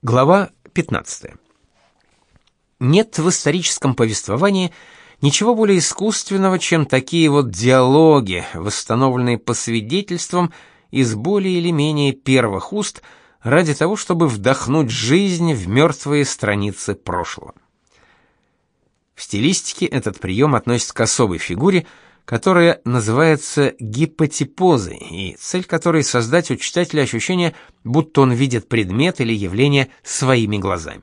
Глава 15. Нет в историческом повествовании ничего более искусственного, чем такие вот диалоги, восстановленные по свидетельствам из более или менее первых уст, ради того, чтобы вдохнуть жизнь в мертвые страницы прошлого. В стилистике этот прием относится к особой фигуре – которая называется гипотипозой, и цель которой создать у читателя ощущение, будто он видит предмет или явление своими глазами.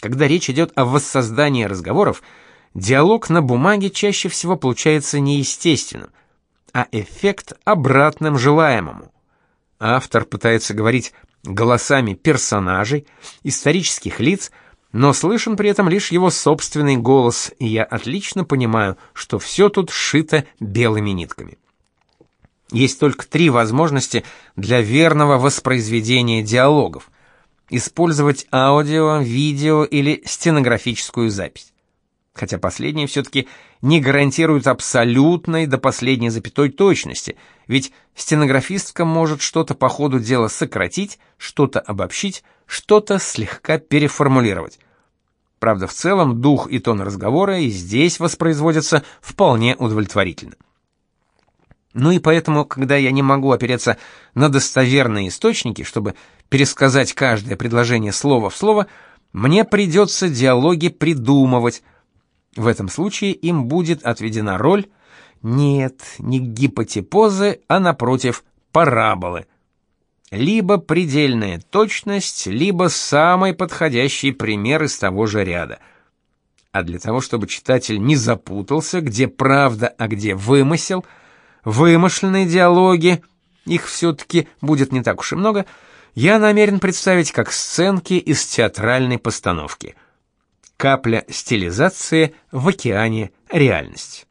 Когда речь идет о воссоздании разговоров, диалог на бумаге чаще всего получается неестественным, а эффект обратным желаемому. Автор пытается говорить голосами персонажей, исторических лиц, но слышен при этом лишь его собственный голос, и я отлично понимаю, что все тут сшито белыми нитками. Есть только три возможности для верного воспроизведения диалогов. Использовать аудио, видео или стенографическую запись. Хотя последние все-таки не гарантируют абсолютной до последней запятой точности, ведь стенографистка может что-то по ходу дела сократить, что-то обобщить, что-то слегка переформулировать. Правда, в целом дух и тон разговора и здесь воспроизводятся вполне удовлетворительно. Ну и поэтому, когда я не могу опереться на достоверные источники, чтобы пересказать каждое предложение слово в слово, мне придется диалоги придумывать. В этом случае им будет отведена роль нет, не гипотипозы, а напротив параболы либо предельная точность, либо самый подходящий пример из того же ряда. А для того, чтобы читатель не запутался, где правда, а где вымысел, вымышленные диалоги, их все-таки будет не так уж и много, я намерен представить как сценки из театральной постановки. Капля стилизации в океане реальности.